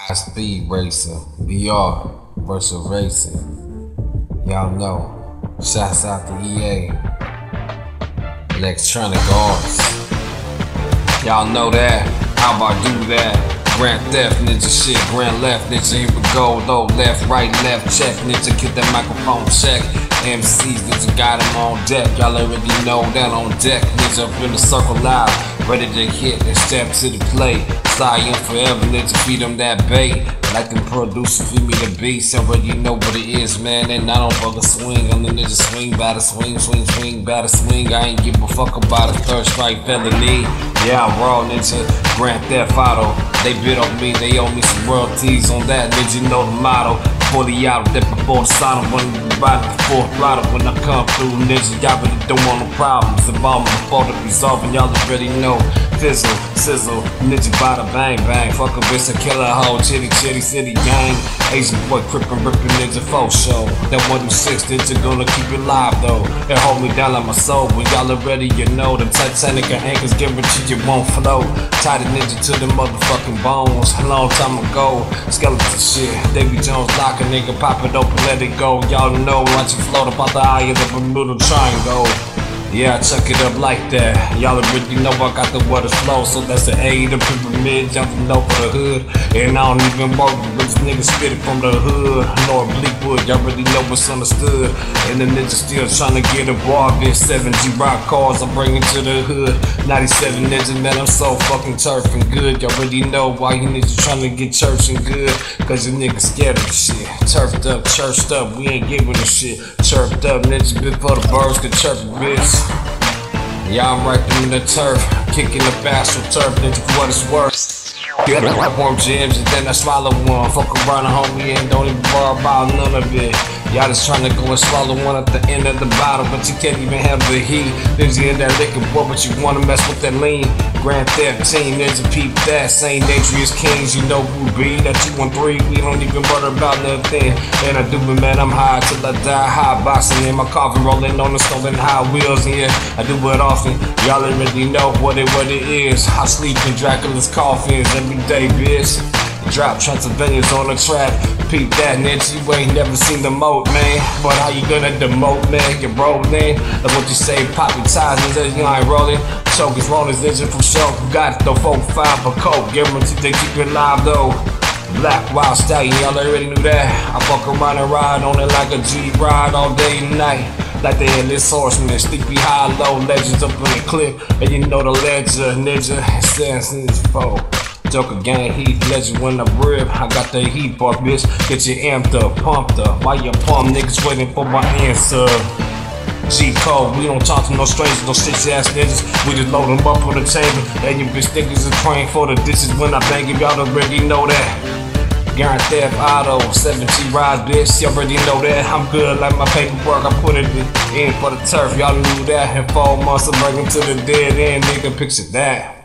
High speed racer, BR versus racing. Y'all know. Shouts out to EA. Electronic Arts. Y'all know that. How about do that? Grand Theft Ninja shit, Grand Left Ninja, here we go. Low left, right, left, check Ninja, get that microphone check. MCs, Ninja got him on deck. Y'all already know that on deck. Ninja up in the circle loud, ready to hit and step to the plate. Fly in forever, Ninja feed them that bait. Like them producers feed me the beats, already know what it is, man. And I don't fucking swing, I'm the nigga swing, batter swing, swing, swing, batter swing. I ain't give a fuck about a third strike felony. Yeah, I'm raw ninja, Grand Theft Auto. They bid on me, they owe me some royalties on that. Ninja know the motto. Fully out of that before the sign, I'm running right before throttle when I come through. Ninja, y'all really don't want no problems. Involve me before the resolving, y'all already know. Fizzle, sizzle, ninja bada bang bang. Fuck a bitch, a killer hoe, chitty chitty city gang. Asian boy crippin' rippin' ninja faux show. That one do six ninja gonna keep it live though. It hold me down like my soul. When y'all already you know the Titanic anchors guarantee you won't float. Tied ninja to the motherfucking bones. A long time ago, skeleton shit. Davy Jones lock a nigga, pop it open, let it go. Y'all know once you float up out the eye of the Bermuda Triangle. Yeah, I chuck it up like that. Y'all already know I got the water flow, so that's the A, the pyramid, jumping over the hood. And I don't even work, but this nigga spit it from the hood. Lord Bleakwood, y'all already know what's understood. And the nigga still trying to get a bar, bitch. 7G rock cars, I'm bringing to the hood. 97 ninja, man, I'm so fucking turfing good. Y'all already know why you niggas trying to get churching good. Cause you niggas scared of shit. Turfed up, churched up, we ain't giving a shit. Chirped up, ninja before the birds can chirp, bitch. Yeah, I'm right in the turf, kicking the bastard turf, ninja for what it's worth. Yeah, I warm gyms and then I swallow one. Fuck around a homie and don't even worry about none of it. Y'all just trying to go and swallow one at the end of the bottle, but you can't even have the heat. There's the end that liquor, boy, but you wanna mess with that lean. Grand Theft Team, there's a peep that. Saint Adrius Kings, you know who be. That 213, we don't even worry about nothing. And I do it, man, I'm high till I die. High boxing in my coffin, rolling on the stolen high wheels. Yeah, I do it often. Y'all already know what it, what it is. I sleep in Dracula's coffins every day, bitch. Drop Transylvania's on the track. Peep that, nigga. You ain't never seen the moat, man. But how you gonna demote, man? You're rolling. That's what you say, popping ties, nigga. You ain't rolling. Choke is rolling, nigga, from show. Got the 4-5 for coke. Guaranteed they keep it live, though. Black Wild Stallion, y'all already knew that. I fuck around and ride on it like a G ride all day and night. Like the endless horseman, Sleepy Hollow legends up in the cliff. And you know the legend, ninja, in his foe. Joker gang heat, legend when I rip. I got the heat bar, bitch. Get you amped up, pumped up. Why you palm niggas waiting for my answer? G code, we don't talk to no strangers, no shit ass niggas. We just load them up on the chamber. And you bitch niggas is praying for the dishes when I bang it, y'all already know that. Grand Theft Auto, 7G ride, bitch. You already know that. I'm good like my paperwork. I put it in for the turf. Y'all knew that. In four months, I'm bringing to the dead end, nigga. Picture that.